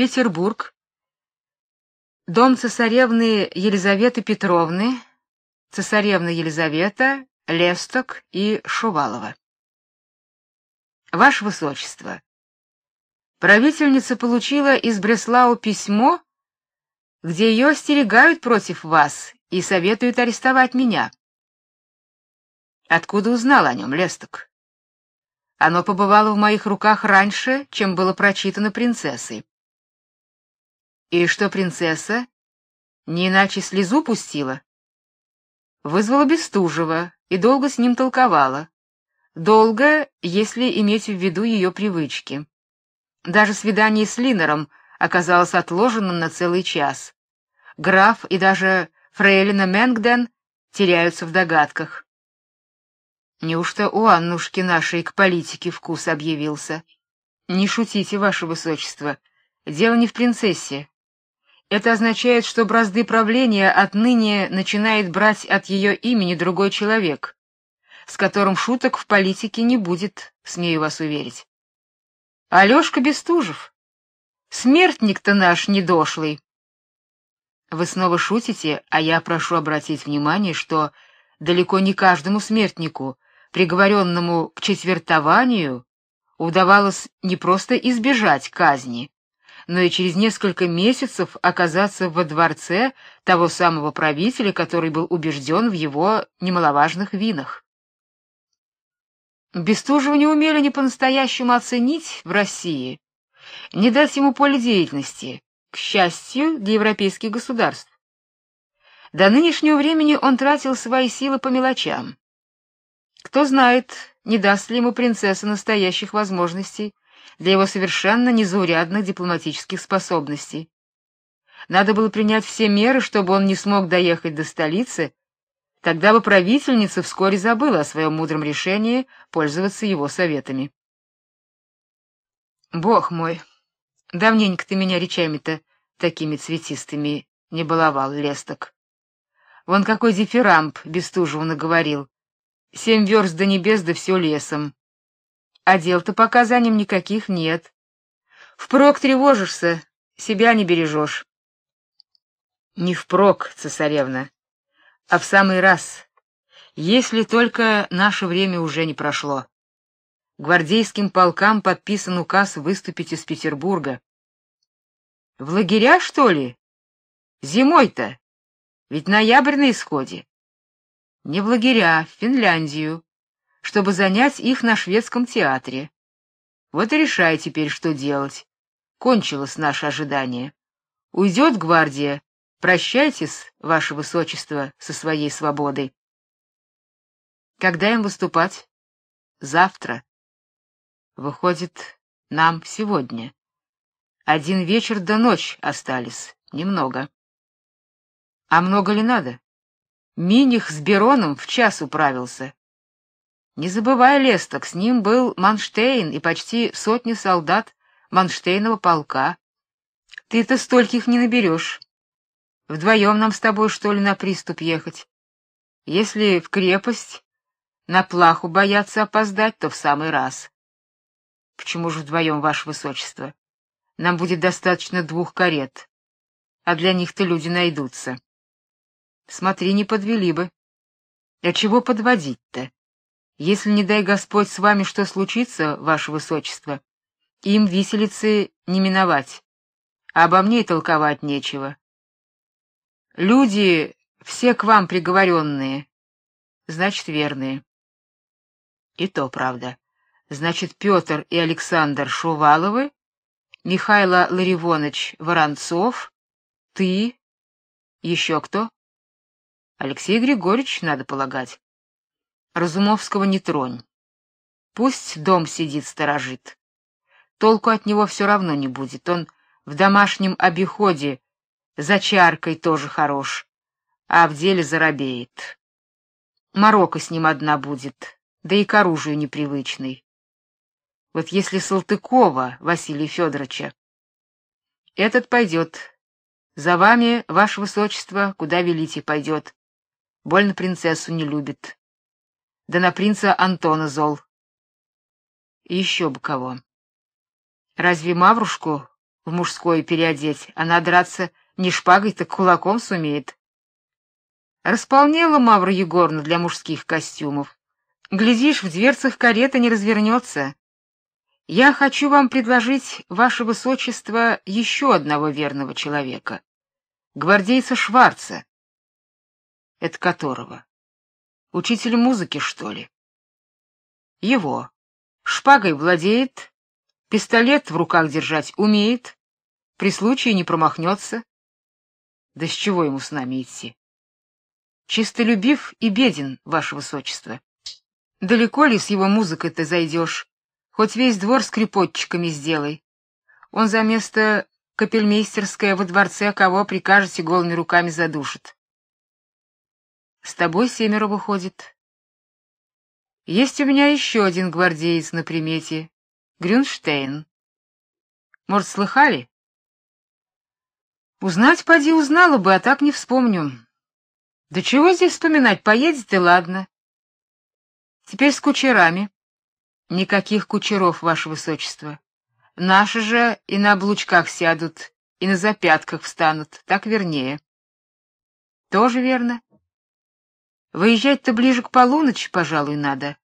Петербург. Дом цесаревны Елизаветы Петровны, цесаревна Елизавета, Лесток и Шувалова. Ваше высочество, правительница получила из Бреслау письмо, где ее остерегают против вас и советуют арестовать меня. Откуда узнал о нем Лесток? Оно побывало в моих руках раньше, чем было прочитано принцессой. И что принцесса не иначе слезу пустила? Вызвала Бестужева и долго с ним толковала. Долго, если иметь в виду ее привычки. Даже свидание с Линером оказалось отложенным на целый час. Граф и даже фрейлина Менгден теряются в догадках. Неужто у Аннушки нашей к политике вкус объявился? Не шутите, ваше высочество. Дело не в принцессе, это означает, что бразды правления отныне начинает брать от ее имени другой человек, с которым шуток в политике не будет, смею вас уверить. Алёшка Бестужев. Смертник-то наш недошлый. Вы снова шутите, а я прошу обратить внимание, что далеко не каждому смертнику, приговоренному к четвертованию, удавалось не просто избежать казни, но и через несколько месяцев оказаться во дворце того самого правителя, который был убежден в его немаловажных винах. Бестужева не умели ни по-настоящему оценить в России, не дать ему поле деятельности, к счастью для европейских государств. До нынешнего времени он тратил свои силы по мелочам. Кто знает, не даст ли ему принцесса настоящих возможностей для его совершенно незаурядных дипломатических способностей. Надо было принять все меры, чтобы он не смог доехать до столицы, тогда бы правительница вскоре забыла о своем мудром решении пользоваться его советами. Бог мой, давненько ты меня речами-то такими цветистыми не баловал, Лесток. Вон какой дифирамб Бестужеву наговорил. Семь верст до небес, да все лесом. А дел-то пока за никаких нет. Впрок тревожишься, себя не бережешь. Не впрок, цесаревна, а в самый раз, если только наше время уже не прошло. Гвардейским полкам подписан указ выступить из Петербурга. В лагеря, что ли? Зимой-то? Ведь ноябрь на исходе. Не в лагеря, в Финляндию чтобы занять их на шведском театре. Вот и решай теперь, что делать. Кончилось наше ожидание. Уйдет гвардия. Прощайтесь, ваше высочество, со своей свободой. Когда им выступать? Завтра. Выходит, нам сегодня. Один вечер до ночь остались, немного. А много ли надо? Миних с Бероном в час управился. Не забывай, Лесток, с ним был Манштейн и почти сотни солдат Манштейнова полка. Ты-то стольких не наберешь. Вдвоем нам с тобой, что ли, на приступ ехать? Если в крепость на плаху бояться опоздать, то в самый раз. Почему же вдвоем, ваше высочество? Нам будет достаточно двух карет, а для них-то люди найдутся. Смотри, не подвели бы. А чего подводить-то? Если не дай Господь с вами что случится, ваше высочество, им виселицы не миновать, а обо мне и толковать нечего. Люди все к вам приговоренные, значит, верные. И то правда. Значит, Петр и Александр Шуваловы, Михайло Ларивонович Воронцов, ты, еще кто? Алексей Григорьевич, надо полагать. Разумовского не тронь. Пусть дом сидит сторожит. Толку от него все равно не будет. Он в домашнем обиходе за чаркой тоже хорош, а в деле заробеет. Морока с ним одна будет, да и к оружию непривычный. Вот если Салтыкова Василия Федоровича, этот пойдет. За вами, ваше высочество, куда велите, пойдет. Больно принцессу не любит да на принца Антона зол. Еще бы кого. Разве Маврушку в мужское переодеть, она драться не шпагой, так кулаком сумеет. Располнела Мавра Егоровна для мужских костюмов. Глядишь, в дверцах карета не развернется. Я хочу вам предложить, ваше высочество, еще одного верного человека. Гвардейца Шварца. Это которого? Учитель музыки, что ли? Его. Шпагой владеет, пистолет в руках держать умеет, при случае не промахнется. Да с чего ему с нами идти? Чистолюбив и беден, ваше высочество. Далеко ли с его музыкой-то зайдешь? Хоть весь двор скрипотчиками сделай. Он за место капельмейстерское во дворце кого прикажете голыми руками задушит. С тобой семеро выходит. Есть у меня еще один гвардеец на примете, Грюнштейн. Может, слыхали? Узнать поди узнала бы, а так не вспомню. Да чего здесь вспоминать, поедет и ладно. Теперь с кучерами. Никаких кучеров, ваше высочество. Наши же и на облучках сядут, и на запятках встанут, так вернее. Тоже верно. Выезжать-то ближе к полуночи, пожалуй, надо.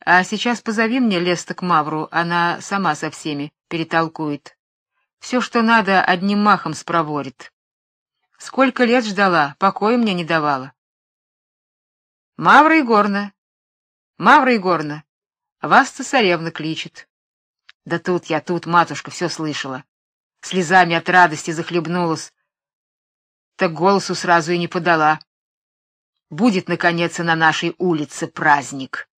А сейчас позови мне Леста к Мавру, она сама со всеми перетолкует. Все, что надо, одним махом спроворит. Сколько лет ждала, покоя мне не давала. Мавра Егорна, Мавра Егорна, вас цесаревна кличет. Да тут я, тут, матушка, все слышала. Слезами от радости захлебнулась. Так голосу сразу и не подала. Будет наконец на нашей улице праздник.